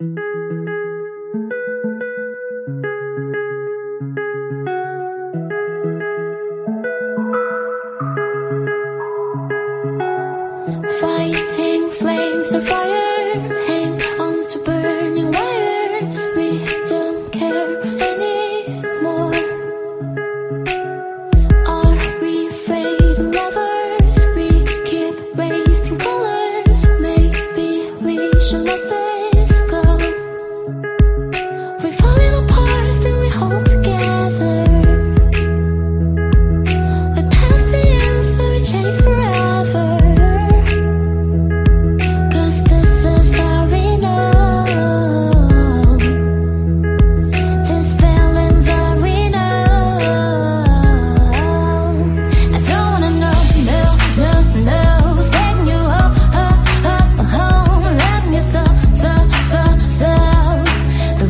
Fighting flames and fire.